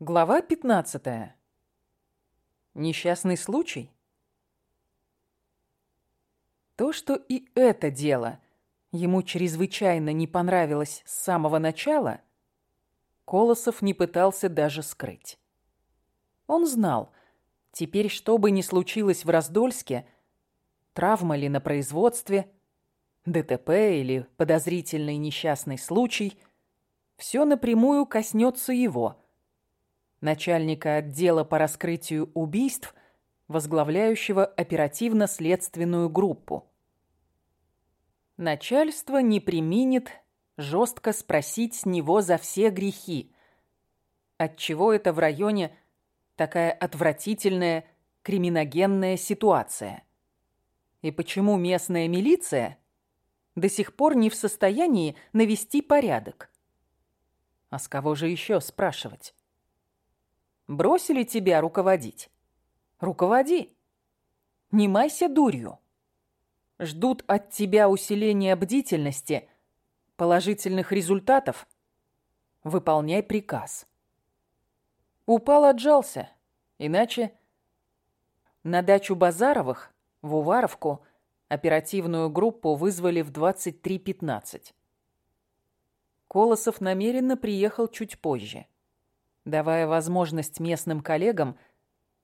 Глава 15. Несчастный случай? То, что и это дело ему чрезвычайно не понравилось с самого начала, Колосов не пытался даже скрыть. Он знал, теперь что бы ни случилось в Раздольске, травма ли на производстве, ДТП или подозрительный несчастный случай, все напрямую коснется его – начальника отдела по раскрытию убийств, возглавляющего оперативно-следственную группу. Начальство не применит жестко спросить с него за все грехи. Отчего это в районе такая отвратительная криминогенная ситуация? И почему местная милиция до сих пор не в состоянии навести порядок? А с кого же еще спрашивать? Бросили тебя руководить? Руководи. Не майся дурью. Ждут от тебя усиления бдительности, положительных результатов. Выполняй приказ. Упал, отжался. Иначе... На дачу Базаровых, в Уваровку, оперативную группу вызвали в 23.15. Колосов намеренно приехал чуть позже давая возможность местным коллегам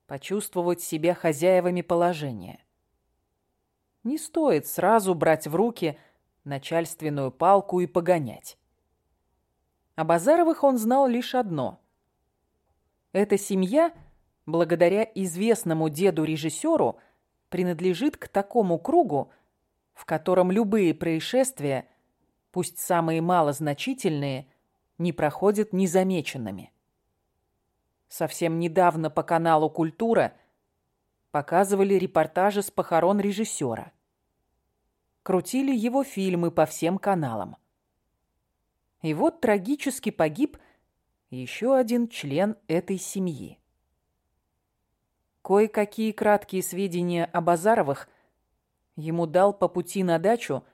почувствовать себя хозяевами положения. Не стоит сразу брать в руки начальственную палку и погонять. О Базаровых он знал лишь одно. Эта семья, благодаря известному деду-режиссеру, принадлежит к такому кругу, в котором любые происшествия, пусть самые малозначительные, не проходят незамеченными. Совсем недавно по каналу «Культура» показывали репортажи с похорон режиссера. Крутили его фильмы по всем каналам. И вот трагически погиб еще один член этой семьи. Кое-какие краткие сведения о Базаровых ему дал по пути на дачу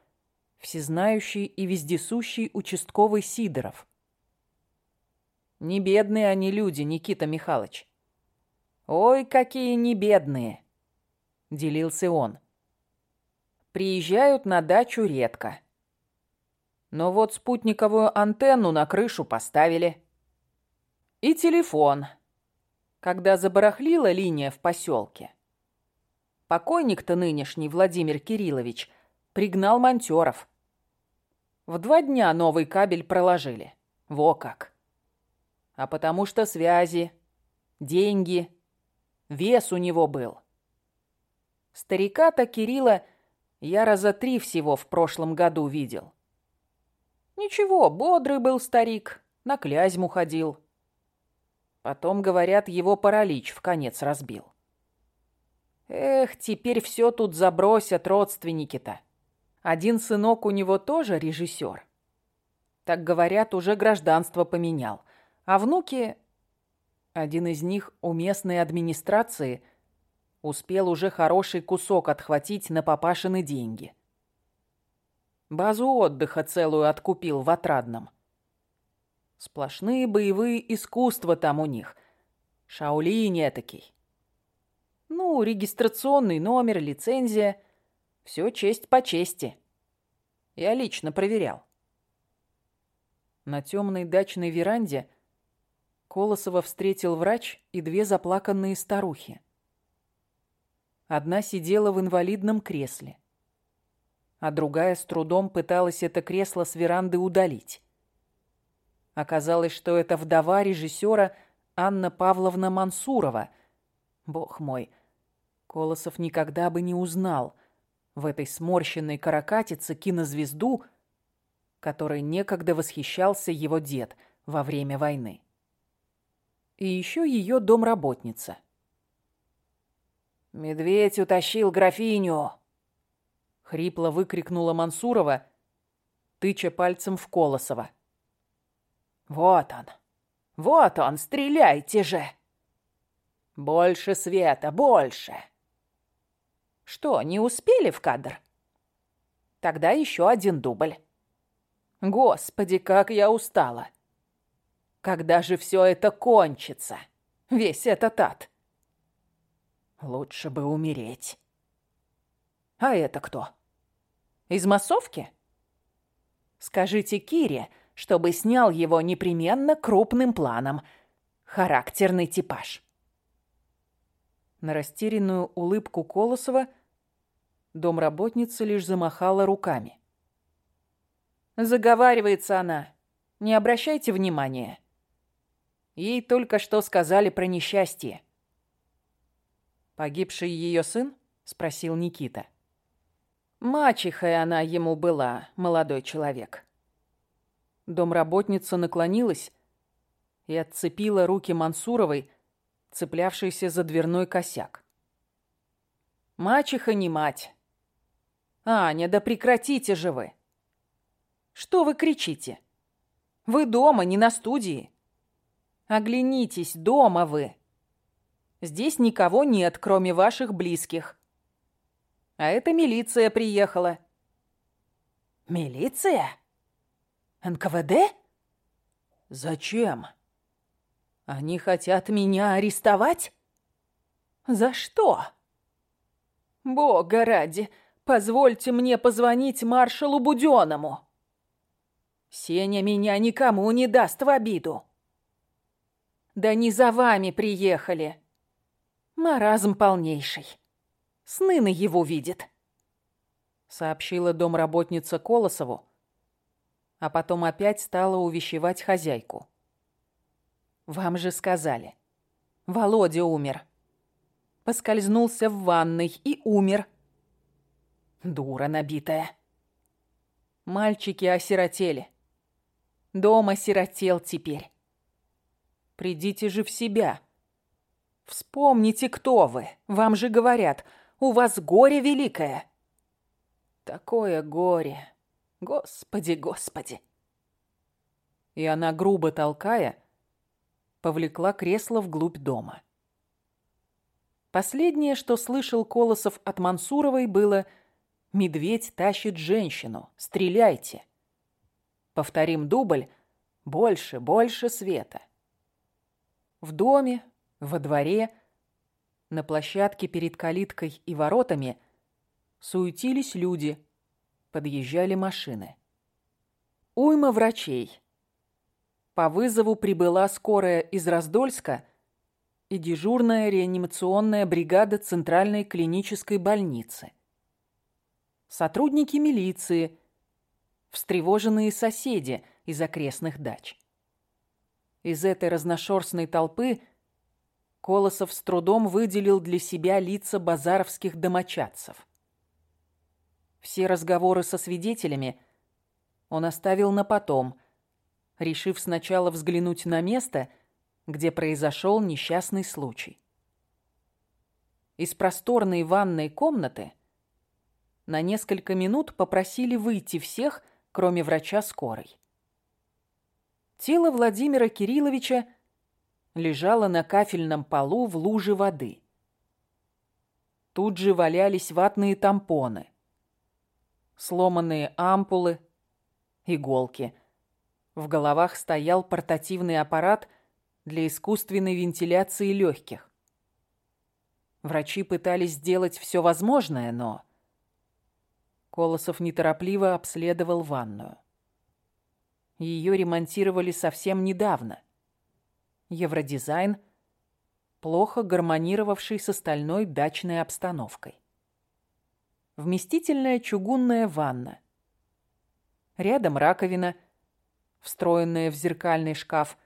всезнающий и вездесущий участковый Сидоров. Не бедные они люди, Никита Михайлович. Ой, какие не бедные, делился он. Приезжают на дачу редко. Но вот спутниковую антенну на крышу поставили. И телефон. Когда забарахлила линия в поселке. Покойник-то нынешний, Владимир Кириллович, пригнал монтёров. В два дня новый кабель проложили. Во как а потому что связи, деньги, вес у него был. Старика-то Кирилла я раза три всего в прошлом году видел. Ничего, бодрый был старик, на клязьму ходил. Потом, говорят, его паралич в конец разбил. Эх, теперь все тут забросят родственники-то. Один сынок у него тоже режиссер. Так говорят, уже гражданство поменял. А внуки... Один из них у местной администрации успел уже хороший кусок отхватить на папашины деньги. Базу отдыха целую откупил в Отрадном. Сплошные боевые искусства там у них. Шаолинь этакий. Ну, регистрационный номер, лицензия. Все честь по чести. Я лично проверял. На темной дачной веранде Колосова встретил врач и две заплаканные старухи. Одна сидела в инвалидном кресле, а другая с трудом пыталась это кресло с веранды удалить. Оказалось, что это вдова режиссера Анна Павловна Мансурова. Бог мой, Колосов никогда бы не узнал в этой сморщенной каракатице кинозвезду, которой некогда восхищался его дед во время войны и еще ее домработница. «Медведь утащил графиню!» — хрипло выкрикнула Мансурова, тыча пальцем в Колосова. «Вот он! Вот он! Стреляйте же!» «Больше света! Больше!» «Что, не успели в кадр?» «Тогда еще один дубль». «Господи, как я устала!» Когда же все это кончится? Весь этот ад. Лучше бы умереть. А это кто? Из массовки? Скажите Кире, чтобы снял его непременно крупным планом. Характерный типаж. На растерянную улыбку Колосова домработница лишь замахала руками. Заговаривается она. Не обращайте внимания. Ей только что сказали про несчастье. «Погибший ее сын?» — спросил Никита. Мачехой она ему была, молодой человек. Домработница наклонилась и отцепила руки Мансуровой, цеплявшейся за дверной косяк. Мачеха не мать. Аня, да прекратите же вы. Что вы кричите? Вы дома, не на студии. Оглянитесь, дома вы. Здесь никого нет, кроме ваших близких. А это милиция приехала. Милиция? НКВД? Зачем? Они хотят меня арестовать? За что? Бога ради, позвольте мне позвонить маршалу Будённому. Сеня меня никому не даст в обиду. Да не за вами приехали. Маразм полнейший. Сны на его видит. Сообщила домработница Колосову, а потом опять стала увещевать хозяйку. Вам же сказали. Володя умер. Поскользнулся в ванной и умер. Дура набитая. Мальчики осиротели. Дом осиротел теперь. Придите же в себя. Вспомните, кто вы. Вам же говорят, у вас горе великое. Такое горе. Господи, господи. И она, грубо толкая, повлекла кресло вглубь дома. Последнее, что слышал Колосов от Мансуровой, было «Медведь тащит женщину. Стреляйте!» Повторим дубль «Больше, больше света». В доме, во дворе, на площадке перед калиткой и воротами суетились люди, подъезжали машины. Уйма врачей. По вызову прибыла скорая из Раздольска и дежурная реанимационная бригада Центральной клинической больницы. Сотрудники милиции – встревоженные соседи из окрестных дач. Из этой разношерстной толпы Колосов с трудом выделил для себя лица базаровских домочадцев. Все разговоры со свидетелями он оставил на потом, решив сначала взглянуть на место, где произошел несчастный случай. Из просторной ванной комнаты на несколько минут попросили выйти всех, кроме врача скорой. Тело Владимира Кирилловича лежало на кафельном полу в луже воды. Тут же валялись ватные тампоны, сломанные ампулы, иголки. В головах стоял портативный аппарат для искусственной вентиляции легких. Врачи пытались сделать все возможное, но Колосов неторопливо обследовал ванную. Ее ремонтировали совсем недавно. Евродизайн, плохо гармонировавший с остальной дачной обстановкой. Вместительная чугунная ванна. Рядом раковина, встроенная в зеркальный шкаф,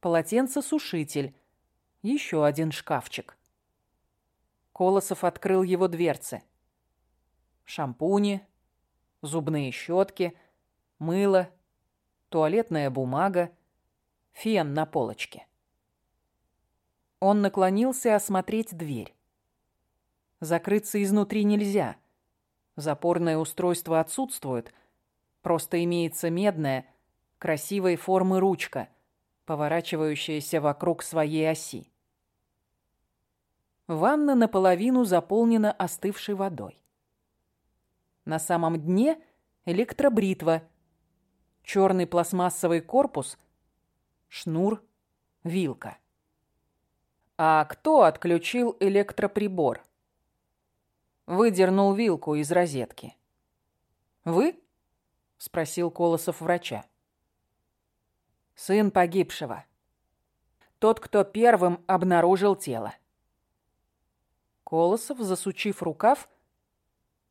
полотенцесушитель, еще один шкафчик. Колосов открыл его дверцы шампуни, зубные щетки, мыло, туалетная бумага, фен на полочке. Он наклонился осмотреть дверь. Закрыться изнутри нельзя. Запорное устройство отсутствует. Просто имеется медная, красивой формы ручка, поворачивающаяся вокруг своей оси. Ванна наполовину заполнена остывшей водой. На самом дне электробритва, черный пластмассовый корпус, шнур, вилка. А кто отключил электроприбор? Выдернул вилку из розетки. Вы? Спросил Колосов врача. Сын погибшего. Тот, кто первым обнаружил тело. Колосов, засучив рукав,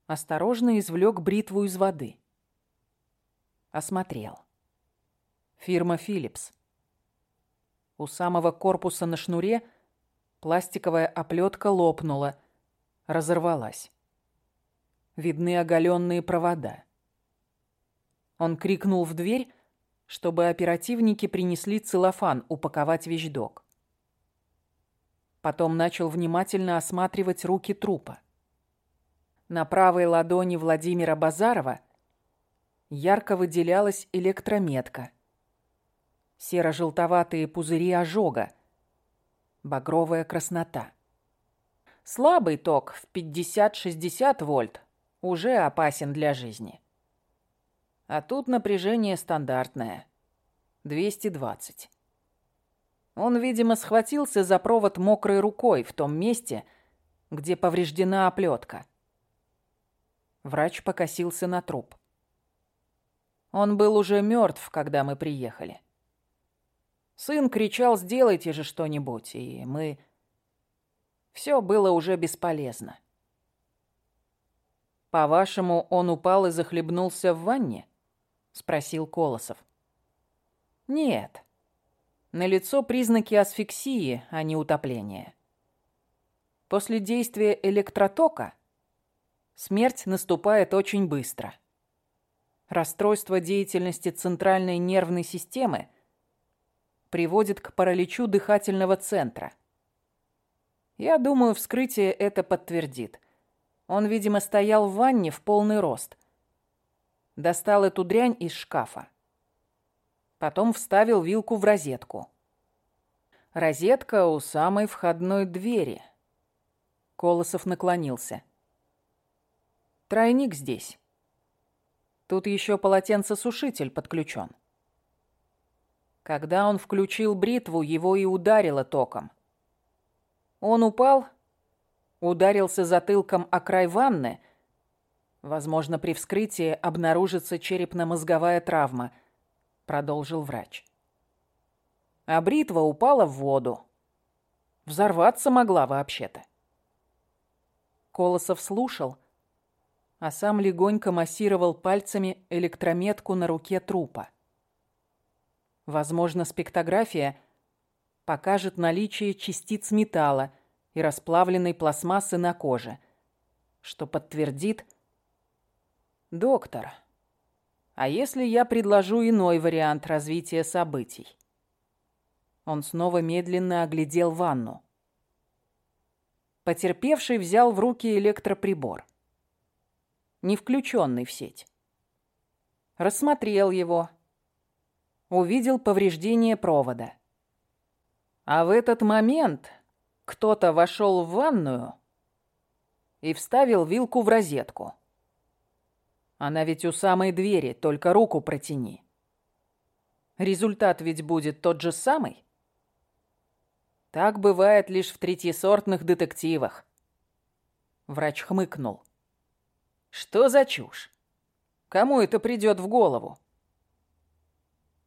осторожно извлек бритву из воды. Осмотрел. Фирма «Филлипс». У самого корпуса на шнуре пластиковая оплетка лопнула, разорвалась. Видны оголенные провода. Он крикнул в дверь, чтобы оперативники принесли целлофан упаковать вещдок. Потом начал внимательно осматривать руки трупа. На правой ладони Владимира Базарова ярко выделялась электрометка. Серо-желтоватые пузыри ожога. Багровая краснота. Слабый ток в 50-60 вольт уже опасен для жизни. А тут напряжение стандартное. 220. Он, видимо, схватился за провод мокрой рукой в том месте, где повреждена оплетка. Врач покосился на труп. Он был уже мертв, когда мы приехали. Сын кричал «сделайте же что-нибудь», и мы... Все было уже бесполезно. «По-вашему, он упал и захлебнулся в ванне?» — спросил Колосов. «Нет. Налицо признаки асфиксии, а не утопления. После действия электротока смерть наступает очень быстро. Расстройство деятельности центральной нервной системы приводит к параличу дыхательного центра. Я думаю, вскрытие это подтвердит. Он, видимо, стоял в ванне в полный рост. Достал эту дрянь из шкафа. Потом вставил вилку в розетку. Розетка у самой входной двери. Колосов наклонился. Тройник здесь. Тут еще полотенцесушитель подключен. Когда он включил бритву, его и ударило током. Он упал, ударился затылком о край ванны. Возможно, при вскрытии обнаружится черепно-мозговая травма – продолжил врач. А бритва упала в воду. Взорваться могла вообще-то. Колосов слушал, а сам легонько массировал пальцами электрометку на руке трупа. Возможно, спектография покажет наличие частиц металла и расплавленной пластмассы на коже, что подтвердит... «Доктор», а если я предложу иной вариант развития событий? Он снова медленно оглядел ванну. Потерпевший взял в руки электроприбор. Не включенный в сеть. Рассмотрел его. Увидел повреждение провода. А в этот момент кто-то вошел в ванную и вставил вилку в розетку. Она ведь у самой двери, только руку протяни. Результат ведь будет тот же самый. Так бывает лишь в третьесортных детективах. Врач хмыкнул. Что за чушь? Кому это придет в голову?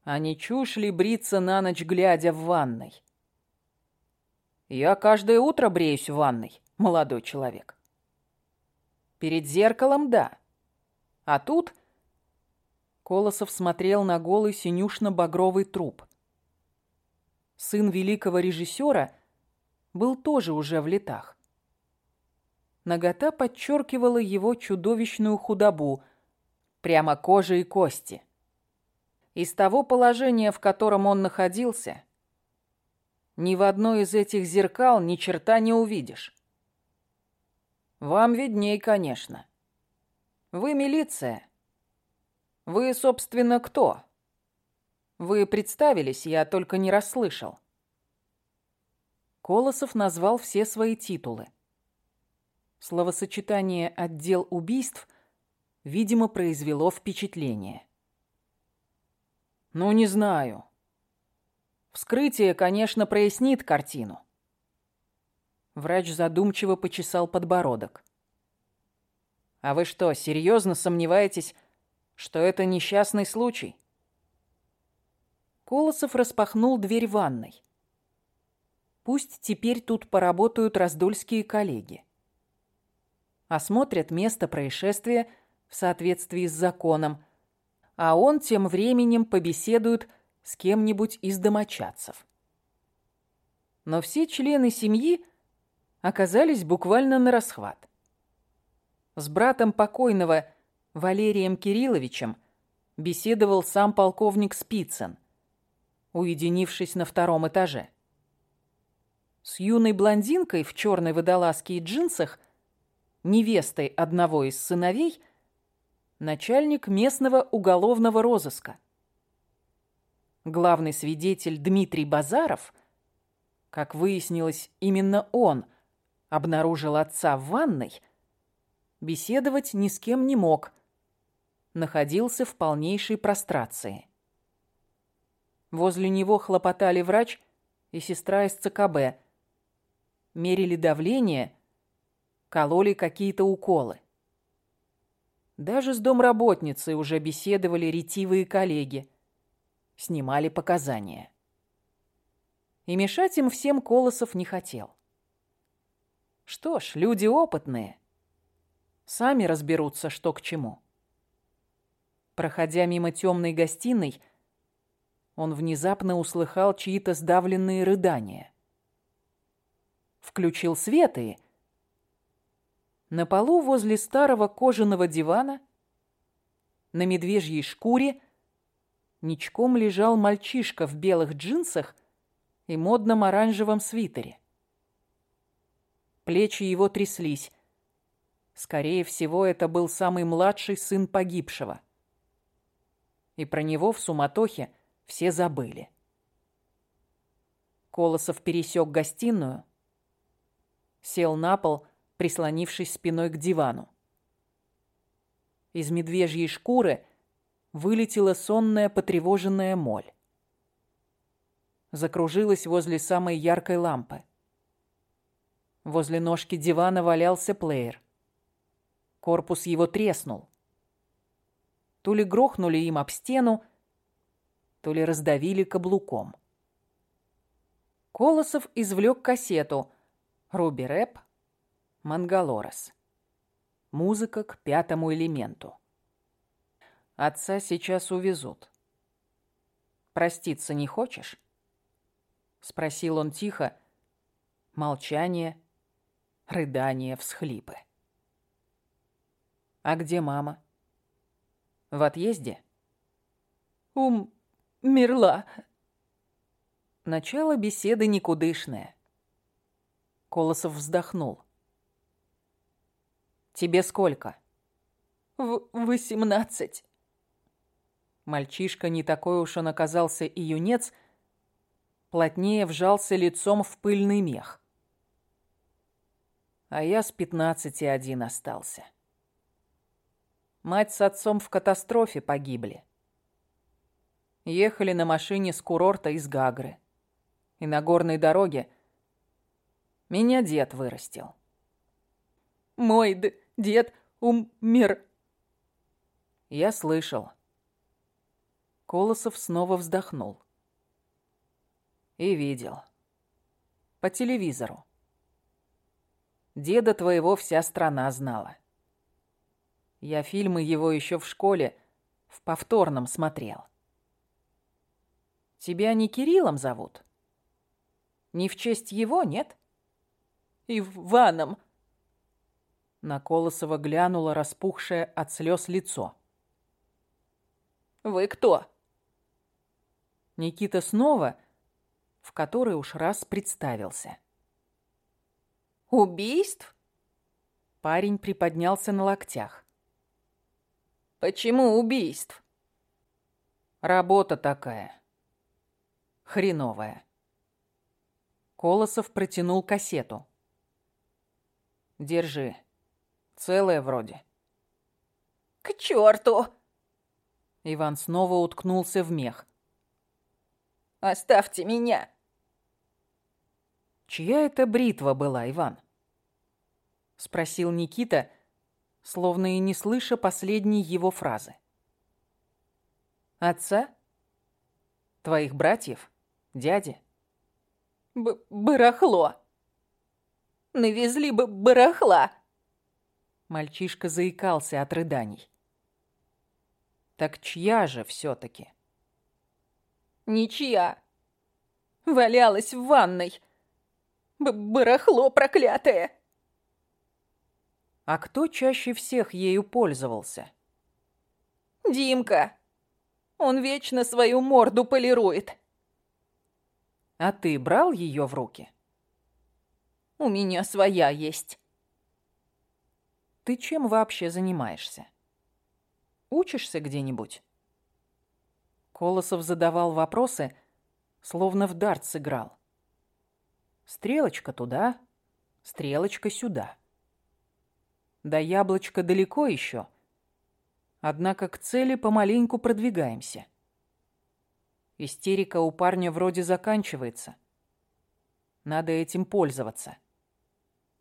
А не чушь ли бриться на ночь, глядя в ванной? Я каждое утро бреюсь в ванной, молодой человек. Перед зеркалом, да. А тут... Колосов смотрел на голый синюшно-багровый труп. Сын великого режиссера был тоже уже в летах. Нагота подчеркивала его чудовищную худобу, прямо кожа и кости. Из того положения, в котором он находился, ни в одной из этих зеркал ни черта не увидишь. Вам видней, конечно. Вы милиция. Вы, собственно, кто? Вы представились, я только не расслышал. Колосов назвал все свои титулы. Словосочетание «отдел убийств» видимо произвело впечатление. «Ну, не знаю. Вскрытие, конечно, прояснит картину. Врач задумчиво почесал подбородок. А вы что, серьезно сомневаетесь, что это несчастный случай? Колосов распахнул дверь ванной. Пусть теперь тут поработают раздольские коллеги. Осмотрят место происшествия в соответствии с законом, а он тем временем побеседует с кем-нибудь из домочадцев. Но все члены семьи оказались буквально на расхват. С братом покойного Валерием Кирилловичем беседовал сам полковник Спицын, уединившись на втором этаже. С юной блондинкой в черной водолазке и джинсах, невестой одного из сыновей, начальник местного уголовного розыска. Главный свидетель Дмитрий Базаров, как выяснилось, именно он обнаружил отца в ванной, беседовать ни с кем не мог, находился в полнейшей прострации. Возле него хлопотали врач и сестра из ЦКБ, мерили давление, кололи какие-то уколы. Даже с домработницей уже беседовали ретивые коллеги, снимали показания. И мешать им всем Колосов не хотел. Что ж, люди опытные. Сами разберутся, что к чему. Проходя мимо темной гостиной, он внезапно услыхал чьи-то сдавленные рыдания. Включил свет и... На полу возле старого кожаного дивана на медвежьей шкуре ничком лежал мальчишка в белых джинсах и модном оранжевом свитере. Плечи его тряслись. Скорее всего, это был самый младший сын погибшего. И про него в суматохе все забыли. Колосов пересек гостиную, сел на пол, прислонившись спиной к дивану. Из медвежьей шкуры вылетела сонная потревоженная моль. Закружилась возле самой яркой лампы. Возле ножки дивана валялся плеер. Корпус его треснул. То ли грохнули им об стену, то ли раздавили каблуком. Колосов извлек кассету «Руби Рэп», «Мангалорес». Музыка к пятому элементу. Отца сейчас увезут. «Проститься не хочешь?» Спросил он тихо. Молчание, рыдания, всхлипы. «А где мама?» «В отъезде?» «Умерла». Начало беседы никудышное. Колосов вздохнул. «Тебе сколько?» «В восемнадцать». Мальчишка не такой уж он оказался и юнец, плотнее вжался лицом в пыльный мех а я с пятнадцати один остался. Мать с отцом в катастрофе погибли. Ехали на машине с курорта из Гагры. И на горной дороге меня дед вырастил. Мой дед умер. Я слышал. Колосов снова вздохнул. И видел. По телевизору. Деда твоего вся страна знала. Я фильмы его еще в школе в повторном смотрел. Тебя не Кириллом зовут? Не в честь его, нет? Иваном. На Колосова глянуло распухшее от слез лицо. Вы кто? Никита снова, в который уж раз представился. Убийств? Парень приподнялся на локтях. Почему убийств? Работа такая. Хреновая. Колосов протянул кассету. Держи. Целая вроде. К черту! Иван снова уткнулся в мех. Оставьте меня!» «Чья это бритва была, Иван?» Спросил Никита, словно и не слыша последней его фразы. «Отца? Твоих братьев? Дяди?» Б «Барахло! Навезли бы барахла!» Мальчишка заикался от рыданий. «Так чья же все-таки?» «Ничья. Валялась в ванной. Б барахло проклятое!» А кто чаще всех ею пользовался? Димка. Он вечно свою морду полирует. А ты брал ее в руки? У меня своя есть. Ты чем вообще занимаешься? Учишься где-нибудь? Колосов задавал вопросы, словно в дарт сыграл. Стрелочка туда, стрелочка сюда. До яблочка далеко еще, однако к цели помаленьку продвигаемся. Истерика у парня вроде заканчивается. Надо этим пользоваться.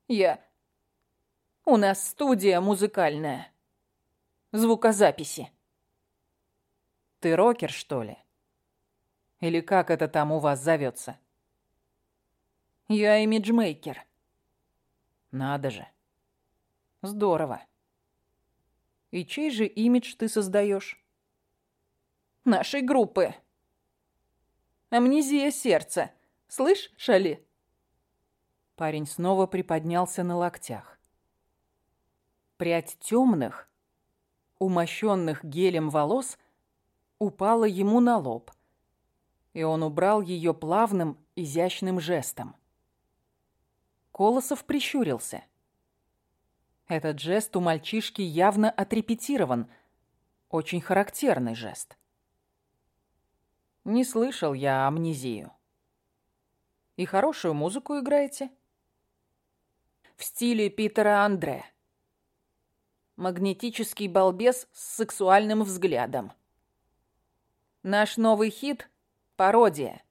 Я... У нас студия музыкальная. Звукозаписи. Ты рокер, что ли? Или как это там у вас зовется? Я имиджмейкер. Надо же. Здорово. И чей же имидж ты создаешь? Нашей группы. Амнезия сердца. Слышь, Шали? Парень снова приподнялся на локтях. Прядь темных, умощенных гелем волос упала ему на лоб, и он убрал ее плавным, изящным жестом. Колосов прищурился. Этот жест у мальчишки явно отрепетирован, очень характерный жест. Не слышал я амнезию. И хорошую музыку играете? В стиле Питера Андре. Магнетический балбес с сексуальным взглядом. Наш новый хит — пародия.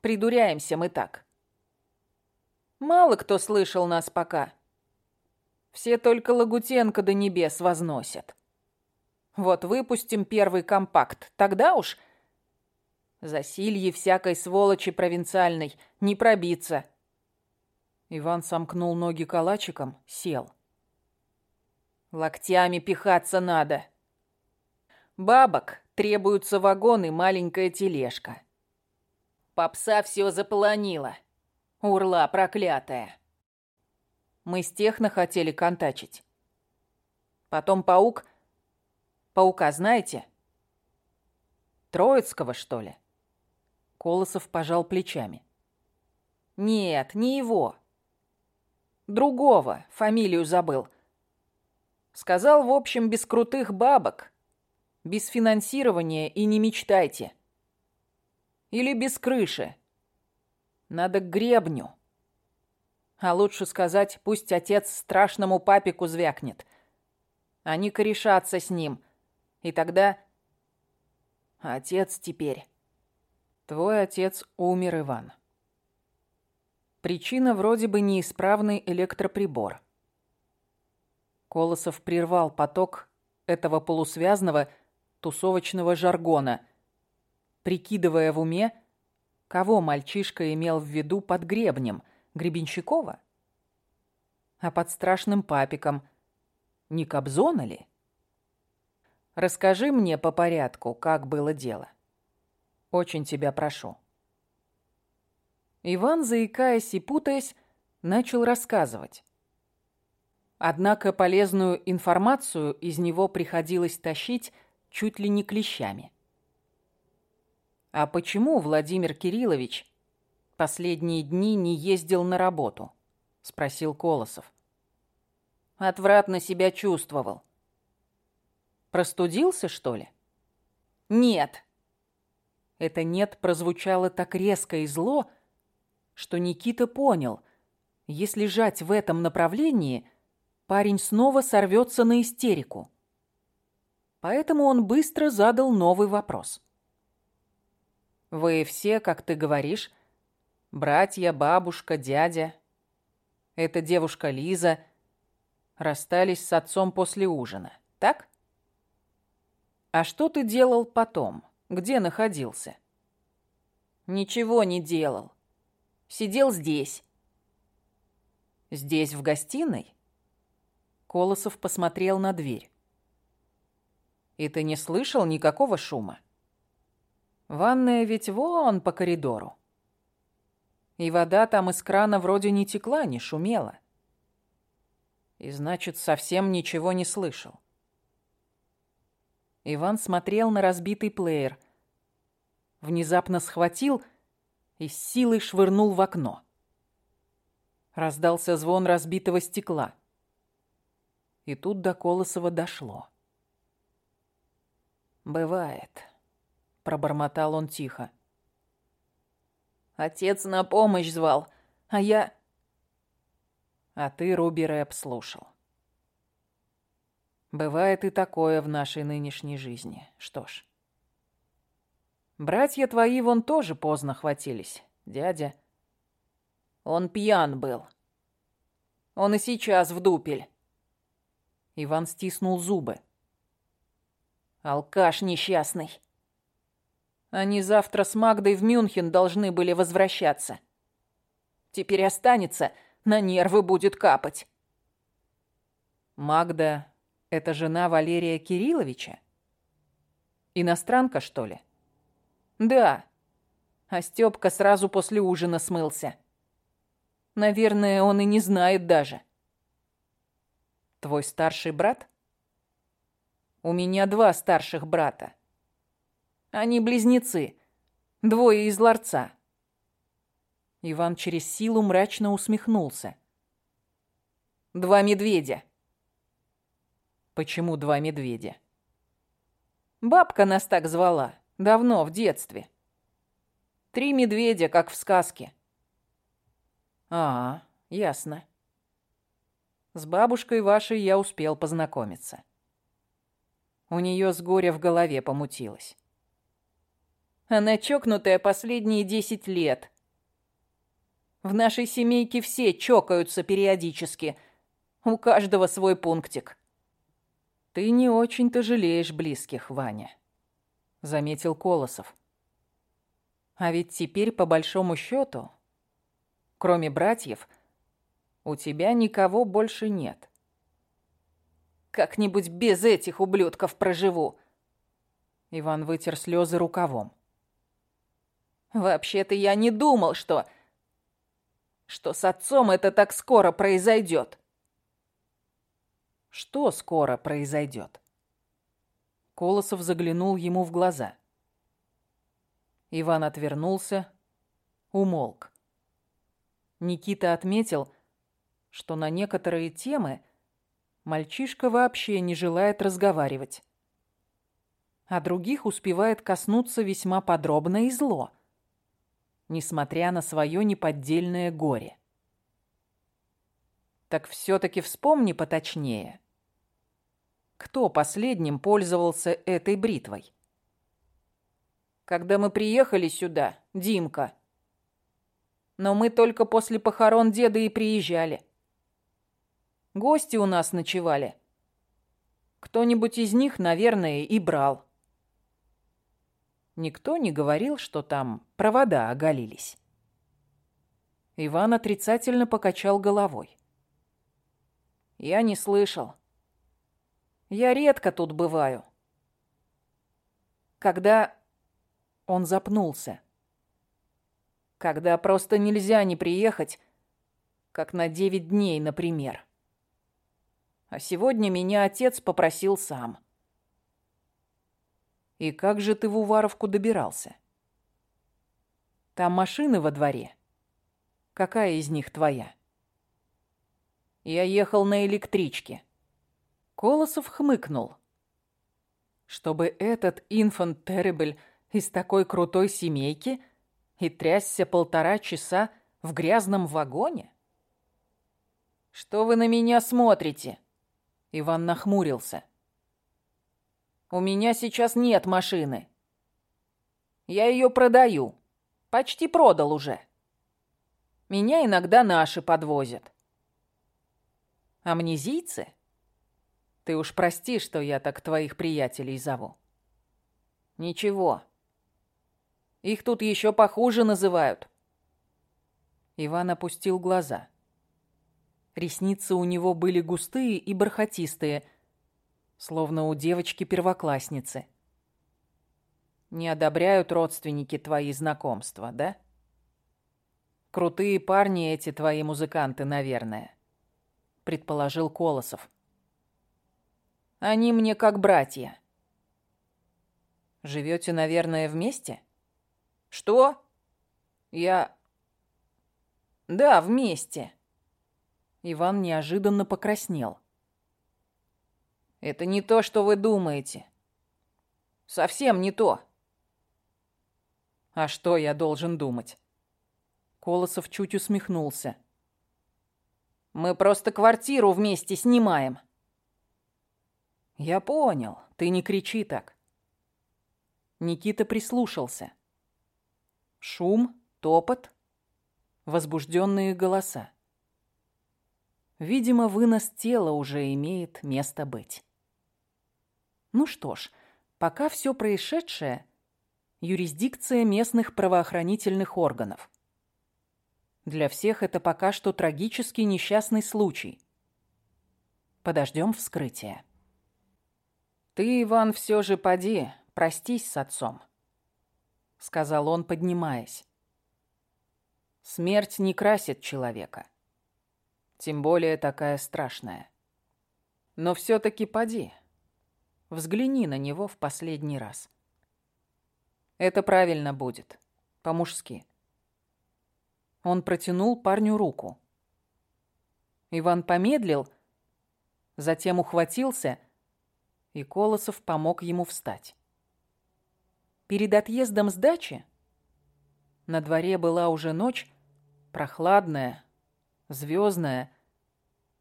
Придуряемся мы так. Мало кто слышал нас пока. Все только Лагутенко до небес возносят. Вот выпустим первый компакт, тогда уж Засилье всякой сволочи провинциальной не пробиться. Иван сомкнул ноги калачиком, сел. Локтями пихаться надо. Бабок требуются вагоны, маленькая тележка. Попса все заполонила. Урла проклятая. Мы с техно хотели контачить. Потом паук... Паука знаете? Троицкого, что ли? Колосов пожал плечами. «Нет, не его. Другого, фамилию забыл. Сказал, в общем, без крутых бабок, без финансирования и не мечтайте. Или без крыши. Надо к гребню. А лучше сказать, пусть отец страшному папику звякнет. Они корешатся с ним. И тогда... Отец теперь... Твой отец умер, Иван. Причина вроде бы неисправный электроприбор. Колосов прервал поток этого полусвязного тусовочного жаргона, прикидывая в уме, кого мальчишка имел в виду под гребнем, Гребенщикова? А под страшным папиком не Кобзона ли? Расскажи мне по порядку, как было дело. — очень тебя прошу». Иван, заикаясь и путаясь, начал рассказывать. Однако полезную информацию из него приходилось тащить чуть ли не клещами. «А почему Владимир Кириллович последние дни не ездил на работу?» — спросил Колосов. «Отвратно себя чувствовал». «Простудился, что ли?» «Нет», это «нет» прозвучало так резко и зло, что Никита понял, если жать в этом направлении, парень снова сорвется на истерику. Поэтому он быстро задал новый вопрос. Вы все, как ты говоришь, братья, бабушка, дядя. Эта девушка Лиза расстались с отцом после ужина, так? А что ты делал потом? Где находился? Ничего не делал. Сидел здесь. Здесь, в гостиной? Колосов посмотрел на дверь. И ты не слышал никакого шума? Ванная ведь вон по коридору. И вода там из крана вроде не текла, не шумела. И значит, совсем ничего не слышал. Иван смотрел на разбитый плеер. Внезапно схватил и с силой швырнул в окно. Раздался звон разбитого стекла. И тут до Колосова дошло. «Бывает», — пробормотал он тихо. «Отец на помощь звал, а я...» «А ты Руби Рэп слушал». Бывает и такое в нашей нынешней жизни. Что ж. Братья твои вон тоже поздно хватились, дядя. Он пьян был. Он и сейчас в дупель. Иван стиснул зубы. Алкаш несчастный. Они завтра с Магдой в Мюнхен должны были возвращаться. Теперь останется, на нервы будет капать. Магда — это жена Валерия Кирилловича? Иностранка, что ли? Да. А Стёпка сразу после ужина смылся. Наверное, он и не знает даже. Твой старший брат? У меня два старших брата. Они близнецы, двое из ларца. Иван через силу мрачно усмехнулся. Два медведя. Почему два медведя? Бабка нас так звала, давно, в детстве. Три медведя, как в сказке. А, ясно. С бабушкой вашей я успел познакомиться. У нее с горя в голове помутилось. Она чокнутая последние десять лет. В нашей семейке все чокаются периодически. У каждого свой пунктик. Ты не очень-то жалеешь близких, Ваня, заметил Колосов. А ведь теперь, по большому счету, кроме братьев, у тебя никого больше нет. Как-нибудь без этих ублюдков проживу. Иван вытер слезы рукавом. Вообще-то я не думал, что... Что с отцом это так скоро произойдет. Что скоро произойдет? Колосов заглянул ему в глаза. Иван отвернулся, умолк. Никита отметил, что на некоторые темы мальчишка вообще не желает разговаривать. А других успевает коснуться весьма подробно и зло, несмотря на свое неподдельное горе. Так все-таки вспомни поточнее. Кто последним пользовался этой бритвой? Когда мы приехали сюда, Димка. Но мы только после похорон деда и приезжали. Гости у нас ночевали. Кто-нибудь из них, наверное, и брал. Никто не говорил, что там провода оголились. Иван отрицательно покачал головой. Я не слышал. Я редко тут бываю. Когда... Он запнулся. Когда просто нельзя не приехать, как на девять дней, например. А сегодня меня отец попросил сам. И как же ты в Уваровку добирался? Там машины во дворе. Какая из них твоя? Я ехал на электричке. Колосов хмыкнул. Чтобы этот инфант Террибль из такой крутой семейки и трясся полтора часа в грязном вагоне? Что вы на меня смотрите? Иван нахмурился. У меня сейчас нет машины. Я ее продаю. Почти продал уже. Меня иногда наши подвозят. Амнезийцы? Ты уж прости, что я так твоих приятелей зову. Ничего. Их тут еще похуже называют. Иван опустил глаза. Ресницы у него были густые и бархатистые, словно у девочки-первоклассницы. Не одобряют родственники твои знакомства, да? Крутые парни эти твои музыканты, наверное, предположил Колосов. Они мне как братья. Живете, наверное, вместе? Что? Я... Да, вместе. Иван неожиданно покраснел. Это не то, что вы думаете. Совсем не то. А что я должен думать? Колосов чуть усмехнулся. Мы просто квартиру вместе снимаем. Я понял. Ты не кричи так. Никита прислушался. Шум, топот, возбужденные голоса. Видимо, вынос тела уже имеет место быть. Ну что ж, пока все происшедшее – юрисдикция местных правоохранительных органов. Для всех это пока что трагический несчастный случай. Подождем вскрытия. Ты, Иван, все же поди, простись с отцом, сказал он, поднимаясь. Смерть не красит человека. Тем более такая страшная. Но все-таки поди. Взгляни на него в последний раз. Это правильно будет. По-мужски. Он протянул парню руку. Иван помедлил, затем ухватился, и Колосов помог ему встать. Перед отъездом с дачи на дворе была уже ночь, прохладная, звездная,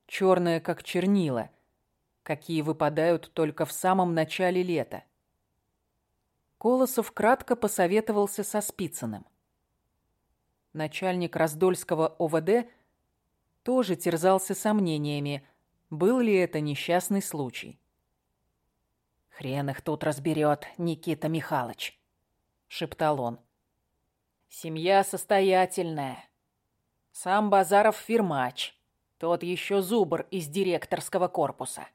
черная, как чернила, какие выпадают только в самом начале лета. Колосов кратко посоветовался со Спицыным начальник Раздольского ОВД, тоже терзался сомнениями, был ли это несчастный случай. «Хрен их тут разберет, Никита Михайлович», — шептал он. «Семья состоятельная. Сам Базаров фирмач, тот еще зубр из директорского корпуса.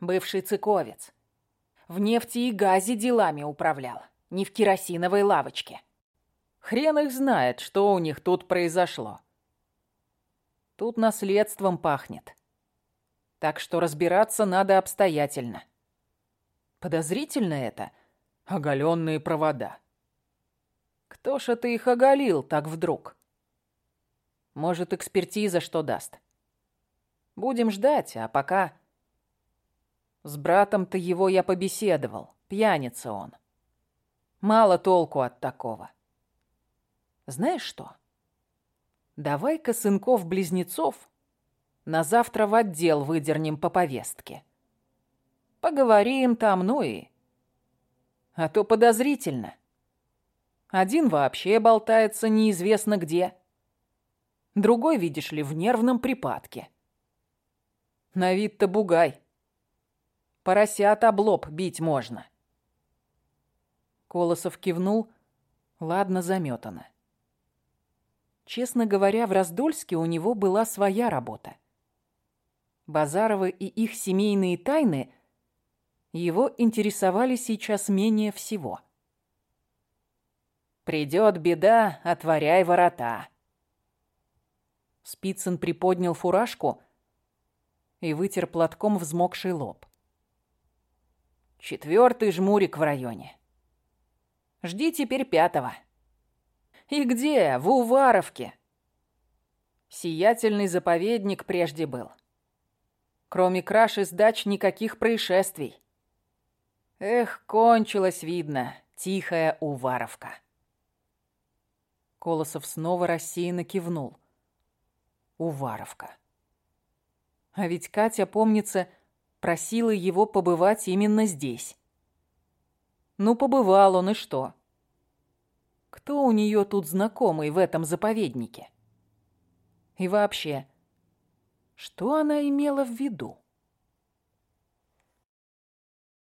Бывший цыковец. В нефти и газе делами управлял, не в керосиновой лавочке. Хрен их знает, что у них тут произошло. Тут наследством пахнет. Так что разбираться надо обстоятельно. Подозрительно это — оголенные провода. Кто ж это их оголил так вдруг? Может, экспертиза что даст? Будем ждать, а пока... С братом-то его я побеседовал, пьяница он. Мало толку от такого. Знаешь что? Давай-ка сынков-близнецов на завтра в отдел выдернем по повестке. Поговорим там, ну и... А то подозрительно. Один вообще болтается неизвестно где. Другой, видишь ли, в нервном припадке. На вид-то бугай. Поросят облоб бить можно. Колосов кивнул. Ладно, заметано. Честно говоря, в Раздольске у него была своя работа. Базаровы и их семейные тайны его интересовали сейчас менее всего. «Придет беда, отворяй ворота». Спицын приподнял фуражку и вытер платком взмокший лоб. Четвертый жмурик в районе. Жди теперь пятого. И где? В Уваровке. Сиятельный заповедник прежде был. Кроме краж и сдач никаких происшествий. Эх, кончилось, видно, тихая Уваровка. Колосов снова рассеянно кивнул. Уваровка. А ведь Катя, помнится, просила его побывать именно здесь. Ну, побывал он и что? Кто у нее тут знакомый в этом заповеднике? И вообще, что она имела в виду?